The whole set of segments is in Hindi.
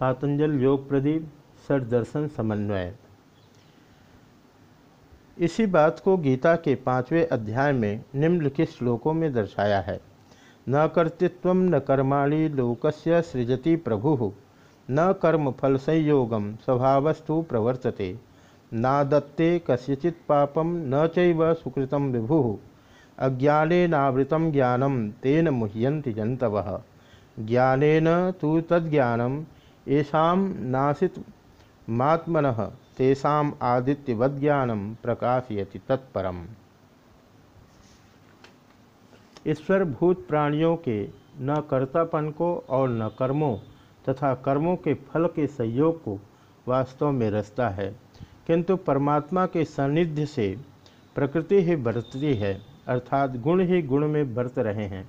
पातंजल योग प्रदीप, सर दर्शन समन्वय। इसी बात को गीता के पाँचवें अध्याय में निम्नलिखित श्लोकों में दर्शाया है। न कर्तृत्व न कर्माणी लोकस्य सृजति प्रभु, न कर्म फल संयोगम स्वभावस्तु प्रवर्तते। न दत्ते कस्यचित पापम न चैव विभु अज्ञानेनावृतम ज्ञानम तेन मुह्यंति जंतव ज्ञानेन तु तज्ज्ञानम येषा नासित मात्मन, तेषा आदित्यवज्ञानम प्रकाशयति तत्परम। ईश्वर भूत प्राणियों के न कर्तापन को और न कर्मों तथा कर्मों के फल के संयोग को वास्तव में रचता है, किंतु परमात्मा के सानिध्य से प्रकृति ही बरतती है, अर्थात गुण ही गुण में बरत रहे हैं।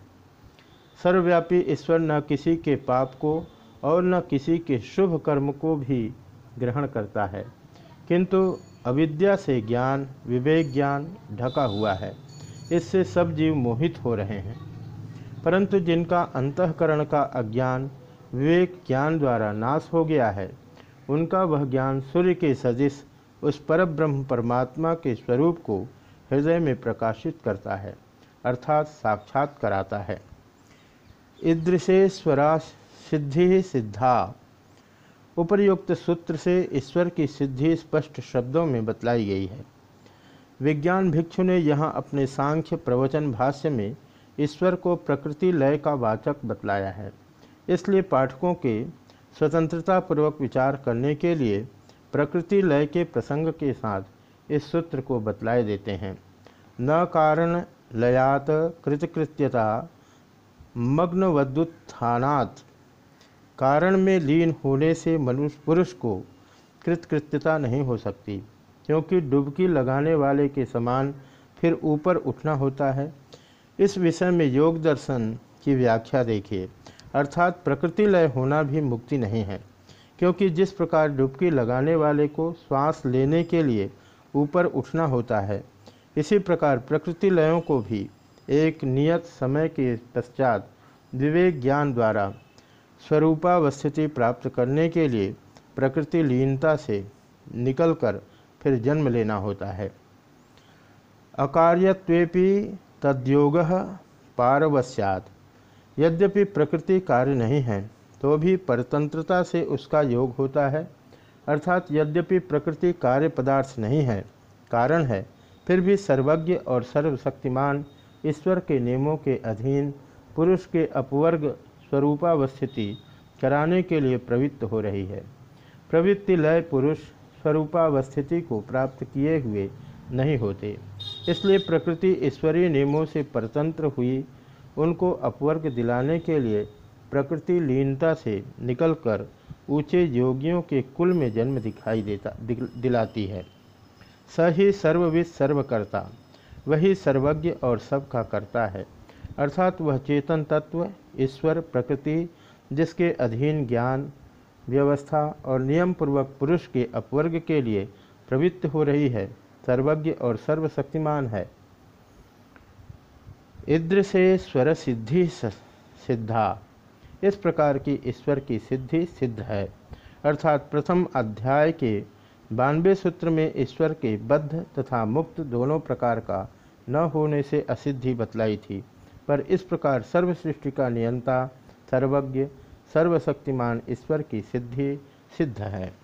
सर्वव्यापी ईश्वर न किसी के पाप को और न किसी के शुभ कर्म को भी ग्रहण करता है। किंतु अविद्या से ज्ञान, विवेक ज्ञान ढका हुआ है। इससे सब जीव मोहित हो रहे हैं। परंतु जिनका अंतकरण का अज्ञान, विवेक ज्ञान द्वारा नाश हो गया है, उनका वह ज्ञान सूर्य के सजिश उस पर ब्रह्म परमात्मा के स्वरूप को हृदय में प्रकाशित करता है, अर्थात साक्षात कराता है। ईदृशेश्वरा सिद्धि सिद्धा। उपर्युक्त सूत्र से ईश्वर की सिद्धि स्पष्ट शब्दों में बतलाई गई है। विज्ञान भिक्षु ने यहाँ अपने सांख्य प्रवचन भाष्य में ईश्वर को प्रकृति लय का वाचक बतलाया है। इसलिए पाठकों के स्वतंत्रतापूर्वक विचार करने के लिए प्रकृति लय के प्रसंग के साथ इस सूत्र को बतलाए देते हैं। न कारण लयात कृतकृत्यता मग्नवदुत्थानात्। कारण में लीन होने से मनुष्य, पुरुष को कृतकृत्यता नहीं हो सकती, क्योंकि डुबकी लगाने वाले के समान फिर ऊपर उठना होता है। इस विषय में योग दर्शन की व्याख्या देखिए। अर्थात प्रकृति लय होना भी मुक्ति नहीं है, क्योंकि जिस प्रकार डुबकी लगाने वाले को श्वास लेने के लिए ऊपर उठना होता है, इसी प्रकार प्रकृति लयों को भी एक नियत समय के पश्चात विवेक ज्ञान द्वारा स्वरूपावस्थिति प्राप्त करने के लिए प्रकृति लीनता से निकलकर फिर जन्म लेना होता है। अकार्यत्वेपि तद्योग पारवश्यात यद्यपि प्रकृति कार्य नहीं है तो भी परतंत्रता से उसका योग होता है। अर्थात यद्यपि प्रकृति कार्य पदार्थ नहीं है, कारण है, फिर भी सर्वज्ञ और सर्वशक्तिमान ईश्वर के नियमों के अधीन, पुरुष के अपवर्ग स्वरूपावस्थिति कराने के लिए प्रवृत्त हो रही है। प्रवृत्ति लय पुरुष स्वरूपावस्थिति को प्राप्त किए हुए नहीं होते। इसलिए प्रकृति ईश्वरीय नियमों से परतंत्र हुई। उनको अपवर्ग दिलाने के लिए प्रकृति लीनता से निकलकर ऊँचे योगियों के कुल में जन्म दिखाई देता दिलाती है। स ही सर्वविद सर्वकर्ता, वही सर्वज्ञ और सबका करता है। अर्थात वह चेतन तत्व, ईश्वर, प्रकृति, जिसके अधीन ज्ञान, व्यवस्था और नियम पूर्वक पुरुष के अपवर्ग के लिए प्रवृत्त हो रही है, सर्वज्ञ और सर्वशक्तिमान है। इद्र से स्वर सिद्धि सिद्धा। इस प्रकार की ईश्वर की सिद्धि सिद्ध है। अर्थात प्रथम अध्याय के बानवे सूत्र में ईश्वर के बद्ध तथा मुक्त दोनों प्रकार का न होने से असिद्धि बतलाई थी। पर इस प्रकार सर्व सृष्टि का नियंता सर्वज्ञ सर्वशक्तिमान ईश्वर की सिद्धि सिद्ध है।